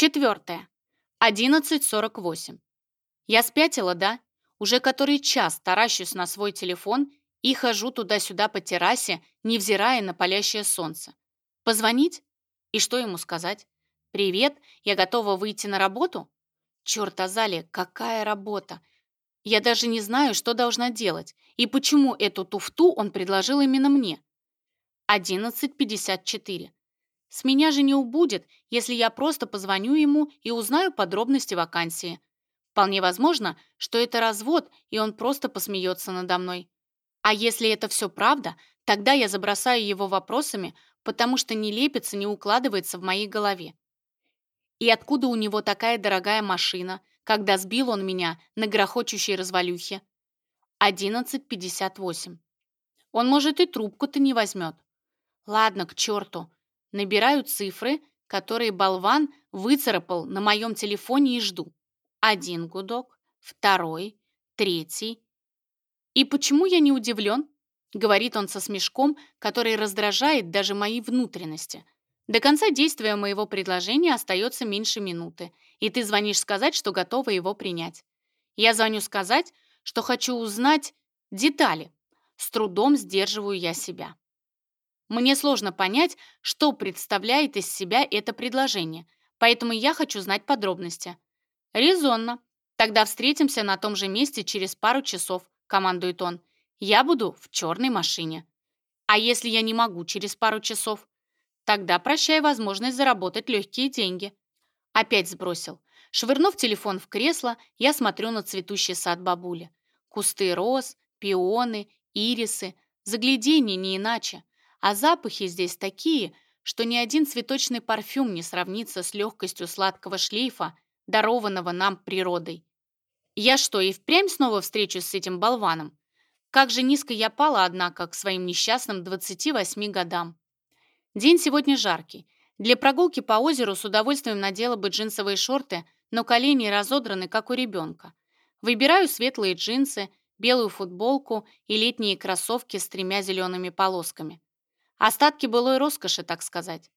Четвертое. 11.48. Я спятила, да? Уже который час таращусь на свой телефон и хожу туда-сюда по террасе, невзирая на палящее солнце. Позвонить? И что ему сказать? «Привет, я готова выйти на работу?» «Черт, Азалия, какая работа!» Я даже не знаю, что должна делать и почему эту туфту он предложил именно мне. 11.54. С меня же не убудет, если я просто позвоню ему и узнаю подробности вакансии. Вполне возможно, что это развод, и он просто посмеется надо мной. А если это все правда, тогда я забросаю его вопросами, потому что не лепится, не укладывается в моей голове. И откуда у него такая дорогая машина, когда сбил он меня на грохочущей развалюхе? 11.58. Он, может, и трубку-то не возьмет. Ладно, к черту. Набираю цифры, которые болван выцарапал на моем телефоне и жду. Один гудок, второй, третий. «И почему я не удивлен?» — говорит он со смешком, который раздражает даже мои внутренности. «До конца действия моего предложения остается меньше минуты, и ты звонишь сказать, что готова его принять. Я звоню сказать, что хочу узнать детали. С трудом сдерживаю я себя. Мне сложно понять, что представляет из себя это предложение, поэтому я хочу знать подробности. Резонно. Тогда встретимся на том же месте через пару часов, командует он. Я буду в черной машине. А если я не могу через пару часов? Тогда прощай возможность заработать легкие деньги. Опять сбросил. Швырнув телефон в кресло, я смотрю на цветущий сад бабули. Кусты роз, пионы, ирисы. Загляденье не иначе. А запахи здесь такие, что ни один цветочный парфюм не сравнится с легкостью сладкого шлейфа, дарованного нам природой. Я что, и впрямь снова встречусь с этим болваном? Как же низко я пала, однако, к своим несчастным 28 годам. День сегодня жаркий. Для прогулки по озеру с удовольствием надела бы джинсовые шорты, но колени разодраны, как у ребенка. Выбираю светлые джинсы, белую футболку и летние кроссовки с тремя зелеными полосками. Остатки былой роскоши, так сказать.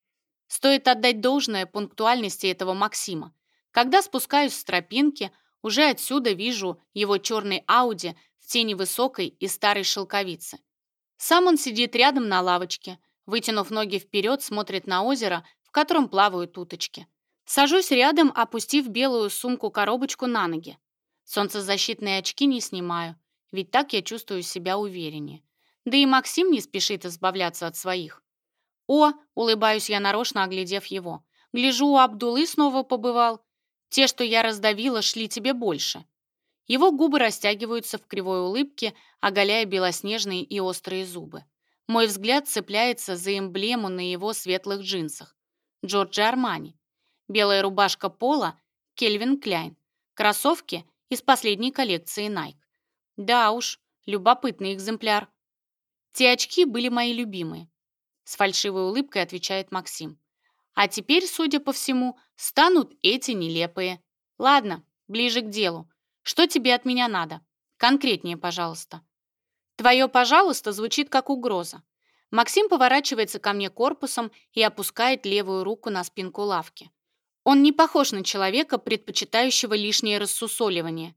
Стоит отдать должное пунктуальности этого Максима. Когда спускаюсь с тропинки, уже отсюда вижу его черный Ауди в тени высокой и старой шелковицы. Сам он сидит рядом на лавочке, вытянув ноги вперед, смотрит на озеро, в котором плавают уточки. Сажусь рядом, опустив белую сумку-коробочку на ноги. Солнцезащитные очки не снимаю, ведь так я чувствую себя увереннее. Да и Максим не спешит избавляться от своих. «О!» — улыбаюсь я нарочно, оглядев его. «Гляжу, у Абдулы снова побывал. Те, что я раздавила, шли тебе больше». Его губы растягиваются в кривой улыбке, оголяя белоснежные и острые зубы. Мой взгляд цепляется за эмблему на его светлых джинсах. Джорджи Армани. Белая рубашка Пола — Кельвин Кляйн. Кроссовки — из последней коллекции Nike. Да уж, любопытный экземпляр. Те очки были мои любимые. С фальшивой улыбкой отвечает Максим. А теперь, судя по всему, станут эти нелепые. Ладно, ближе к делу. Что тебе от меня надо? Конкретнее, пожалуйста. Твое «пожалуйста» звучит как угроза. Максим поворачивается ко мне корпусом и опускает левую руку на спинку лавки. Он не похож на человека, предпочитающего лишнее рассусоливание.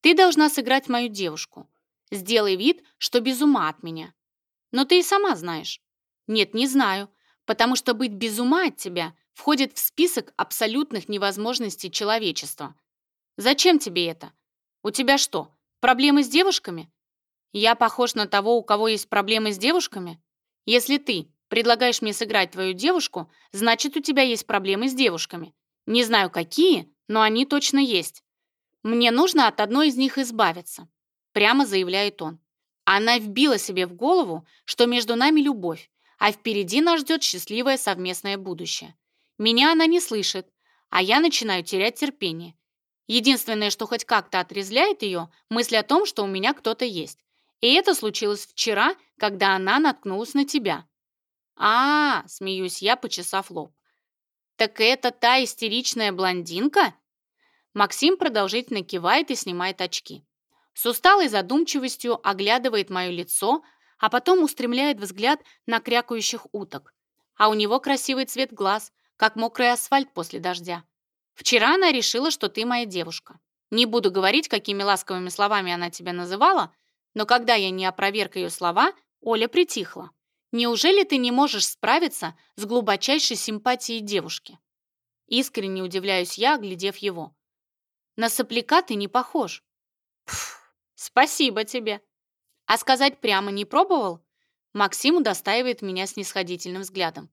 Ты должна сыграть мою девушку. Сделай вид, что без ума от меня. Но ты и сама знаешь. Нет, не знаю, потому что быть без ума от тебя входит в список абсолютных невозможностей человечества. Зачем тебе это? У тебя что, проблемы с девушками? Я похож на того, у кого есть проблемы с девушками? Если ты предлагаешь мне сыграть твою девушку, значит, у тебя есть проблемы с девушками. Не знаю, какие, но они точно есть. Мне нужно от одной из них избавиться», — прямо заявляет он. Она вбила себе в голову, что между нами любовь, а впереди нас ждет счастливое совместное будущее. Меня она не слышит, а я начинаю терять терпение. Единственное, что хоть как-то отрезляет ее, мысль о том, что у меня кто-то есть. И это случилось вчера, когда она наткнулась на тебя. А, -а, -а смеюсь я, почесав лоб. Так это та истеричная блондинка? Максим продолжительно кивает и снимает очки. С усталой задумчивостью оглядывает мое лицо, а потом устремляет взгляд на крякающих уток. А у него красивый цвет глаз, как мокрый асфальт после дождя. Вчера она решила, что ты моя девушка. Не буду говорить, какими ласковыми словами она тебя называла, но когда я не опроверг ее слова, Оля притихла. Неужели ты не можешь справиться с глубочайшей симпатией девушки? Искренне удивляюсь я, оглядев его. На сопляка ты не похож. Пф, Спасибо тебе. А сказать прямо не пробовал? Максим удостаивает меня снисходительным взглядом.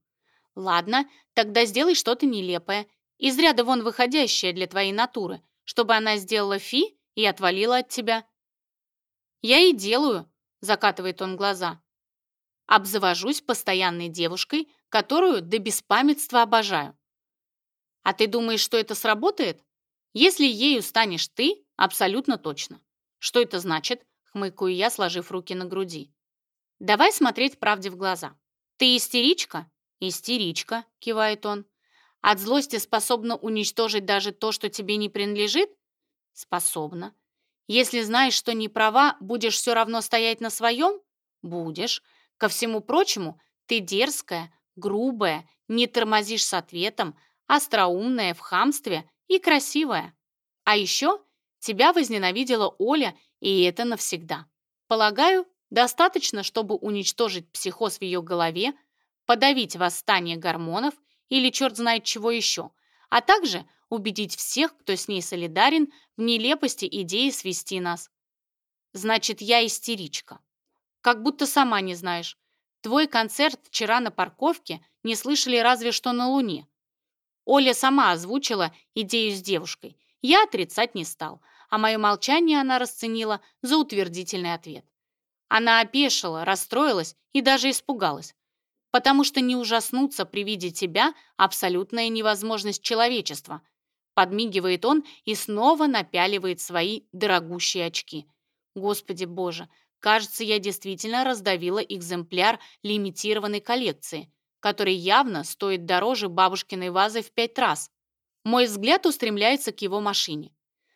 Ладно, тогда сделай что-то нелепое, из ряда вон выходящее для твоей натуры, чтобы она сделала фи и отвалила от тебя. Я и делаю, закатывает он глаза. Обзавожусь постоянной девушкой, которую до беспамятства обожаю. А ты думаешь, что это сработает? Если ею станешь ты, абсолютно точно. «Что это значит?» — хмыкаю я, сложив руки на груди. «Давай смотреть правде в глаза. Ты истеричка?» «Истеричка», — кивает он. «От злости способна уничтожить даже то, что тебе не принадлежит?» «Способна. Если знаешь, что не права, будешь все равно стоять на своем?» «Будешь. Ко всему прочему, ты дерзкая, грубая, не тормозишь с ответом, остроумная в хамстве и красивая. А еще Тебя возненавидела Оля, и это навсегда. Полагаю, достаточно, чтобы уничтожить психоз в ее голове, подавить восстание гормонов или черт знает чего еще, а также убедить всех, кто с ней солидарен, в нелепости идеи свести нас. Значит, я истеричка. Как будто сама не знаешь. Твой концерт вчера на парковке не слышали разве что на Луне. Оля сама озвучила идею с девушкой – я отрицать не стал, а мое молчание она расценила за утвердительный ответ. Она опешила, расстроилась и даже испугалась, потому что не ужаснуться при виде тебя — абсолютная невозможность человечества. Подмигивает он и снова напяливает свои дорогущие очки. Господи боже, кажется, я действительно раздавила экземпляр лимитированной коллекции, который явно стоит дороже бабушкиной вазы в пять раз. Мой взгляд устремляется к его машине.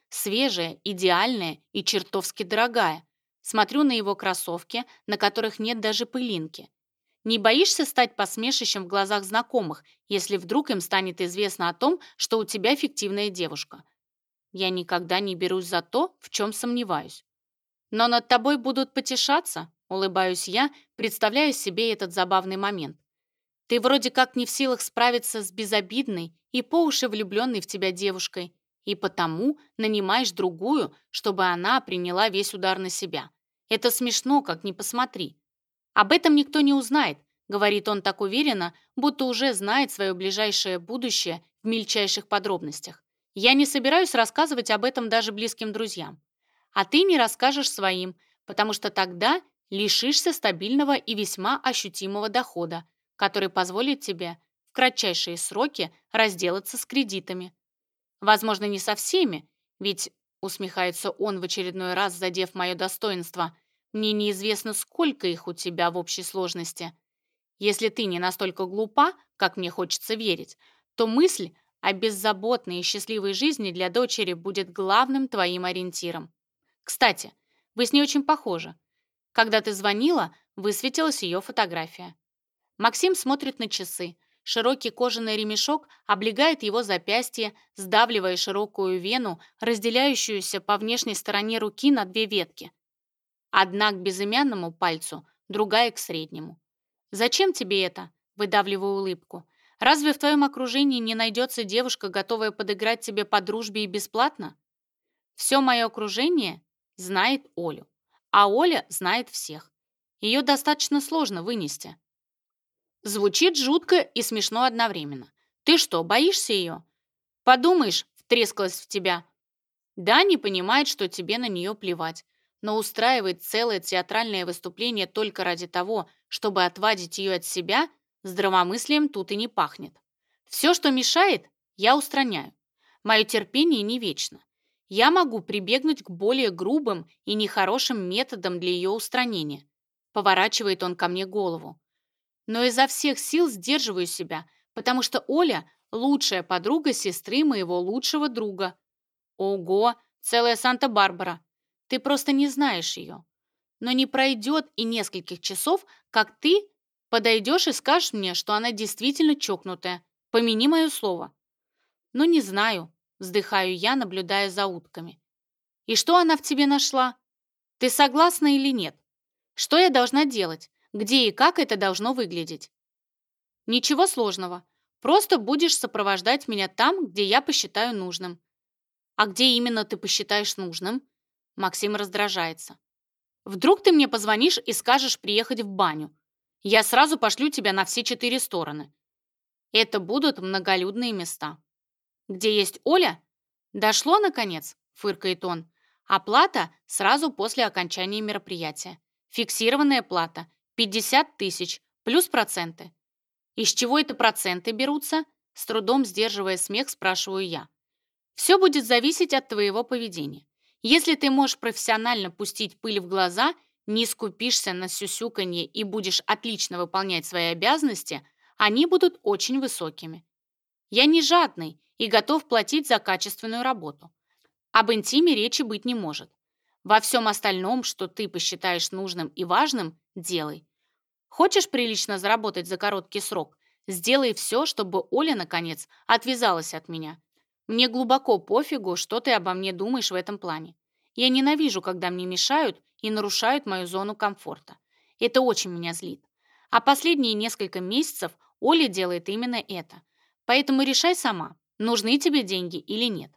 Свежая, идеальная и чертовски дорогая. Смотрю на его кроссовки, на которых нет даже пылинки. Не боишься стать посмешищем в глазах знакомых, если вдруг им станет известно о том, что у тебя фиктивная девушка? Я никогда не берусь за то, в чем сомневаюсь. Но над тобой будут потешаться, улыбаюсь я, представляя себе этот забавный момент. Ты вроде как не в силах справиться с безобидной и по уши влюбленной в тебя девушкой, и потому нанимаешь другую, чтобы она приняла весь удар на себя. Это смешно, как ни посмотри. Об этом никто не узнает, говорит он так уверенно, будто уже знает свое ближайшее будущее в мельчайших подробностях. Я не собираюсь рассказывать об этом даже близким друзьям. А ты не расскажешь своим, потому что тогда лишишься стабильного и весьма ощутимого дохода, который позволит тебе в кратчайшие сроки разделаться с кредитами. Возможно, не со всеми, ведь, усмехается он в очередной раз, задев мое достоинство, мне неизвестно, сколько их у тебя в общей сложности. Если ты не настолько глупа, как мне хочется верить, то мысль о беззаботной и счастливой жизни для дочери будет главным твоим ориентиром. Кстати, вы с ней очень похожи. Когда ты звонила, высветилась ее фотография. Максим смотрит на часы. Широкий кожаный ремешок облегает его запястье, сдавливая широкую вену, разделяющуюся по внешней стороне руки на две ветки. Одна к безымянному пальцу, другая к среднему. «Зачем тебе это?» – выдавливаю улыбку. «Разве в твоем окружении не найдется девушка, готовая подыграть тебе по дружбе и бесплатно?» Все мое окружение знает Олю, а Оля знает всех. Ее достаточно сложно вынести. Звучит жутко и смешно одновременно. «Ты что, боишься ее?» «Подумаешь, втрескалась в тебя». Дани понимает, что тебе на нее плевать, но устраивает целое театральное выступление только ради того, чтобы отвадить ее от себя, здравомыслием тут и не пахнет. Все, что мешает, я устраняю. Мое терпение не вечно. Я могу прибегнуть к более грубым и нехорошим методам для ее устранения. Поворачивает он ко мне голову но изо всех сил сдерживаю себя, потому что Оля — лучшая подруга сестры моего лучшего друга. Ого, целая Санта-Барбара. Ты просто не знаешь ее. Но не пройдет и нескольких часов, как ты подойдешь и скажешь мне, что она действительно чокнутая. Помяни мое слово. Но не знаю, вздыхаю я, наблюдая за утками. И что она в тебе нашла? Ты согласна или нет? Что я должна делать? где и как это должно выглядеть. Ничего сложного. Просто будешь сопровождать меня там, где я посчитаю нужным. А где именно ты посчитаешь нужным? Максим раздражается. Вдруг ты мне позвонишь и скажешь приехать в баню. Я сразу пошлю тебя на все четыре стороны. Это будут многолюдные места. Где есть Оля? Дошло, наконец, фыркает он. Оплата сразу после окончания мероприятия. Фиксированная плата 50 тысяч плюс проценты. Из чего это проценты берутся? С трудом сдерживая смех, спрашиваю я. Все будет зависеть от твоего поведения. Если ты можешь профессионально пустить пыль в глаза, не скупишься на сюсюканье и будешь отлично выполнять свои обязанности, они будут очень высокими. Я не жадный и готов платить за качественную работу. Об интиме речи быть не может. Во всем остальном, что ты посчитаешь нужным и важным, Делай. Хочешь прилично заработать за короткий срок? Сделай все, чтобы Оля, наконец, отвязалась от меня. Мне глубоко пофигу, что ты обо мне думаешь в этом плане. Я ненавижу, когда мне мешают и нарушают мою зону комфорта. Это очень меня злит. А последние несколько месяцев Оля делает именно это. Поэтому решай сама, нужны тебе деньги или нет.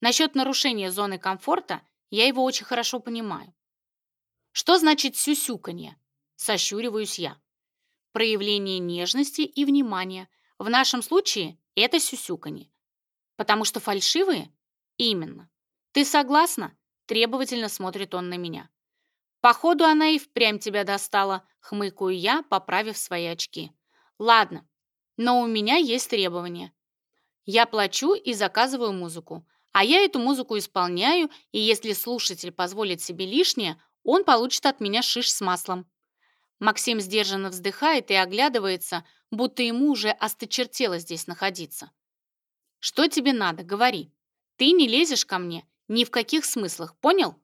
Насчет нарушения зоны комфорта я его очень хорошо понимаю. Что значит сюсюканье? сощуриваюсь я. Проявление нежности и внимания. В нашем случае это сюсюканье. Потому что фальшивые? Именно. Ты согласна? Требовательно смотрит он на меня. Походу, она и впрямь тебя достала, хмыкаю я, поправив свои очки. Ладно, но у меня есть требования. Я плачу и заказываю музыку. А я эту музыку исполняю, и если слушатель позволит себе лишнее, он получит от меня шиш с маслом. Максим сдержанно вздыхает и оглядывается, будто ему уже осточертело здесь находиться. «Что тебе надо? Говори. Ты не лезешь ко мне ни в каких смыслах, понял?»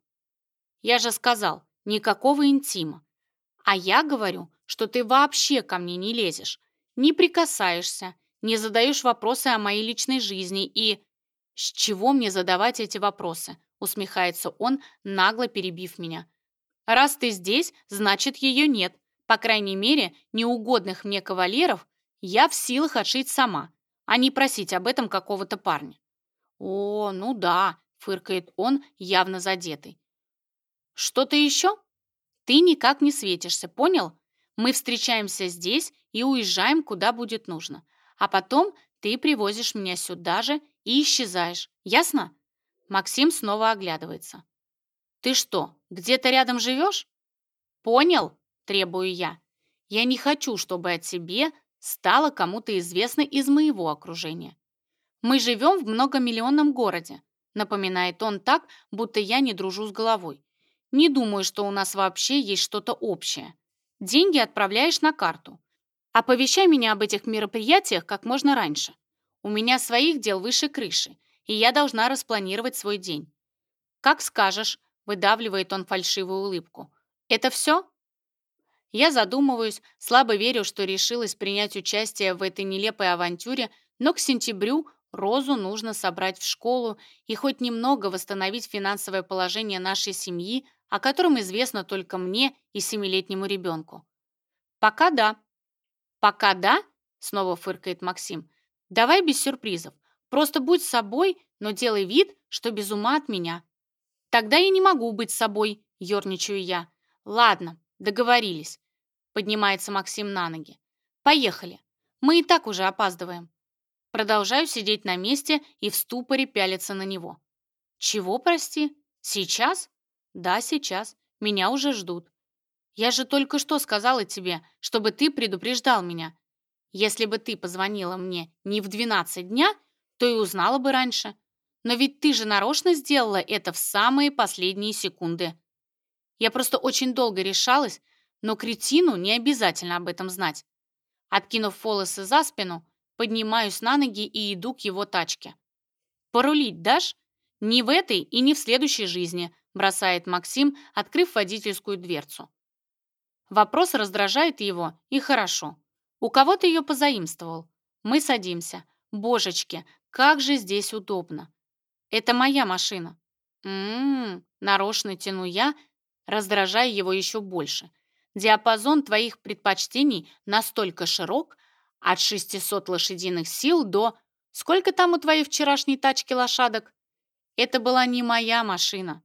«Я же сказал, никакого интима. А я говорю, что ты вообще ко мне не лезешь, не прикасаешься, не задаешь вопросы о моей личной жизни и... «С чего мне задавать эти вопросы?» — усмехается он, нагло перебив меня. «Раз ты здесь, значит, ее нет. По крайней мере, неугодных мне кавалеров я в силах отшить сама, а не просить об этом какого-то парня. «О, ну да», — фыркает он, явно задетый. «Что-то еще?» «Ты никак не светишься, понял? Мы встречаемся здесь и уезжаем, куда будет нужно. А потом ты привозишь меня сюда же и исчезаешь, ясно?» Максим снова оглядывается. «Ты что, где-то рядом живешь?» «Понял?» требую я. Я не хочу, чтобы о тебе стало кому-то известно из моего окружения. Мы живем в многомиллионном городе, напоминает он так, будто я не дружу с головой. Не думаю, что у нас вообще есть что-то общее. Деньги отправляешь на карту. Оповещай меня об этих мероприятиях как можно раньше. У меня своих дел выше крыши, и я должна распланировать свой день. Как скажешь, выдавливает он фальшивую улыбку. Это все? Я задумываюсь, слабо верю, что решилась принять участие в этой нелепой авантюре, но к сентябрю Розу нужно собрать в школу и хоть немного восстановить финансовое положение нашей семьи, о котором известно только мне и семилетнему ребенку. «Пока да». «Пока да?» — снова фыркает Максим. «Давай без сюрпризов. Просто будь собой, но делай вид, что без ума от меня». «Тогда я не могу быть собой», — ерничаю я. «Ладно, Договорились. Поднимается Максим на ноги. Поехали. Мы и так уже опаздываем. Продолжаю сидеть на месте и в ступоре пялиться на него. Чего, прости? Сейчас? Да, сейчас. Меня уже ждут. Я же только что сказала тебе, чтобы ты предупреждал меня. Если бы ты позвонила мне не в 12 дня, то и узнала бы раньше. Но ведь ты же нарочно сделала это в самые последние секунды. Я просто очень долго решалась, но кретину не обязательно об этом знать. Откинув волосы за спину, поднимаюсь на ноги и иду к его тачке. «Порулить дашь?» «Не в этой и не в следующей жизни», бросает Максим, открыв водительскую дверцу. Вопрос раздражает его, и хорошо. У кого-то ее позаимствовал. Мы садимся. Божечки, как же здесь удобно. Это моя машина. Ммм, нарочно тяну я, раздражая его еще больше. Диапазон твоих предпочтений настолько широк, от 600 лошадиных сил до... Сколько там у твоей вчерашней тачки лошадок? Это была не моя машина.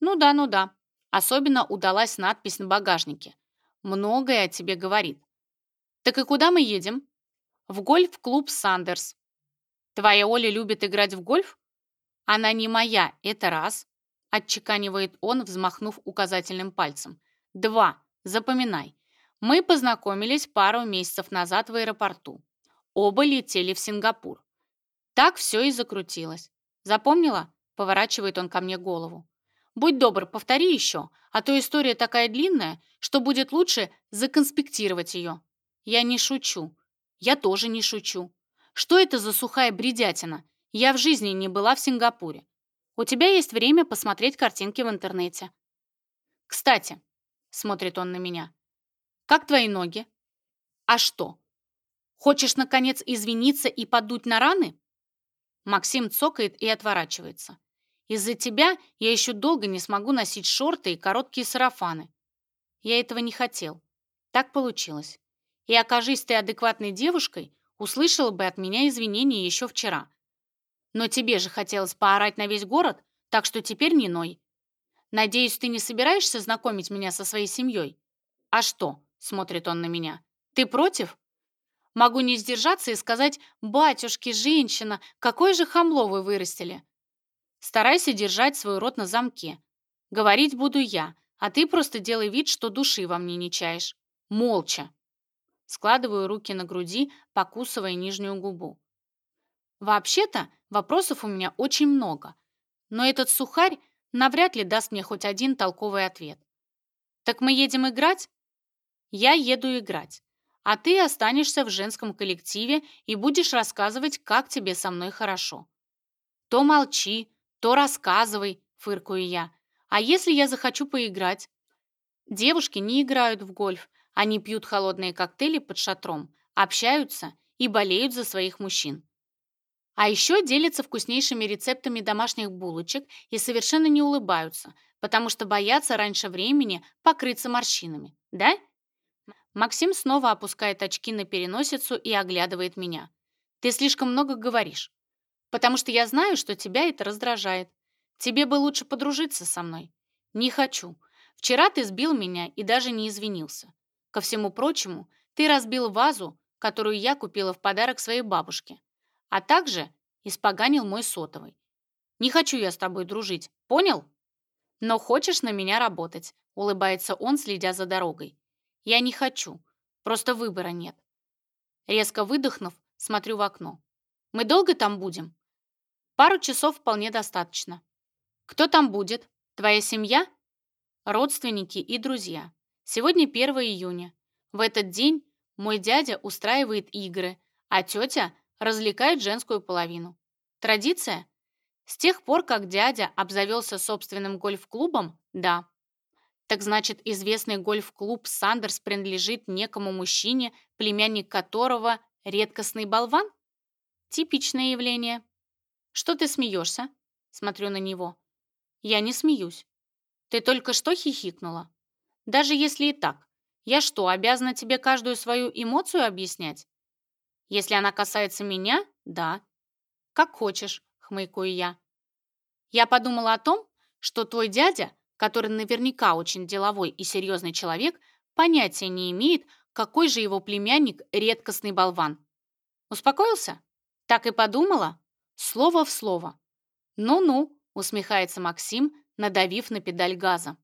Ну да, ну да. Особенно удалась надпись на багажнике. Многое о тебе говорит. Так и куда мы едем? В гольф-клуб «Сандерс». Твоя Оля любит играть в гольф? Она не моя, это раз отчеканивает он, взмахнув указательным пальцем. «Два. Запоминай. Мы познакомились пару месяцев назад в аэропорту. Оба летели в Сингапур. Так все и закрутилось. Запомнила?» — поворачивает он ко мне голову. «Будь добр, повтори еще, а то история такая длинная, что будет лучше законспектировать ее». «Я не шучу. Я тоже не шучу. Что это за сухая бредятина? Я в жизни не была в Сингапуре. У тебя есть время посмотреть картинки в интернете. Кстати, смотрит он на меня. Как твои ноги? А что? Хочешь, наконец, извиниться и подуть на раны? Максим цокает и отворачивается. Из-за тебя я еще долго не смогу носить шорты и короткие сарафаны. Я этого не хотел. Так получилось. И окажись ты адекватной девушкой, услышала бы от меня извинения еще вчера. Но тебе же хотелось поорать на весь город, так что теперь не ной. Надеюсь, ты не собираешься знакомить меня со своей семьей? А что? Смотрит он на меня. Ты против? Могу не сдержаться и сказать, батюшки, женщина, какое же хамло вы вырастили. Старайся держать свой рот на замке. Говорить буду я, а ты просто делай вид, что души во мне не чаешь. Молча. Складываю руки на груди, покусывая нижнюю губу. Вообще-то вопросов у меня очень много, но этот сухарь навряд ли даст мне хоть один толковый ответ. Так мы едем играть? Я еду играть, а ты останешься в женском коллективе и будешь рассказывать, как тебе со мной хорошо. То молчи, то рассказывай, фыркую я. А если я захочу поиграть? Девушки не играют в гольф, они пьют холодные коктейли под шатром, общаются и болеют за своих мужчин. А еще делятся вкуснейшими рецептами домашних булочек и совершенно не улыбаются, потому что боятся раньше времени покрыться морщинами. Да? Максим снова опускает очки на переносицу и оглядывает меня. Ты слишком много говоришь. Потому что я знаю, что тебя это раздражает. Тебе бы лучше подружиться со мной. Не хочу. Вчера ты сбил меня и даже не извинился. Ко всему прочему, ты разбил вазу, которую я купила в подарок своей бабушке а также испоганил мой сотовый. Не хочу я с тобой дружить, понял? Но хочешь на меня работать, улыбается он, следя за дорогой. Я не хочу, просто выбора нет. Резко выдохнув, смотрю в окно. Мы долго там будем? Пару часов вполне достаточно. Кто там будет? Твоя семья? Родственники и друзья. Сегодня 1 июня. В этот день мой дядя устраивает игры, а тетя развлекает женскую половину. Традиция? С тех пор, как дядя обзавелся собственным гольф-клубом, да. Так значит, известный гольф-клуб Сандерс принадлежит некому мужчине, племянник которого – редкостный болван? Типичное явление. Что ты смеешься? Смотрю на него. Я не смеюсь. Ты только что хихикнула. Даже если и так, я что, обязана тебе каждую свою эмоцию объяснять? Если она касается меня, да. Как хочешь, хмыкаю я. Я подумала о том, что твой дядя, который наверняка очень деловой и серьезный человек, понятия не имеет, какой же его племянник редкостный болван. Успокоился? Так и подумала? Слово в слово. «Ну-ну», — усмехается Максим, надавив на педаль газа.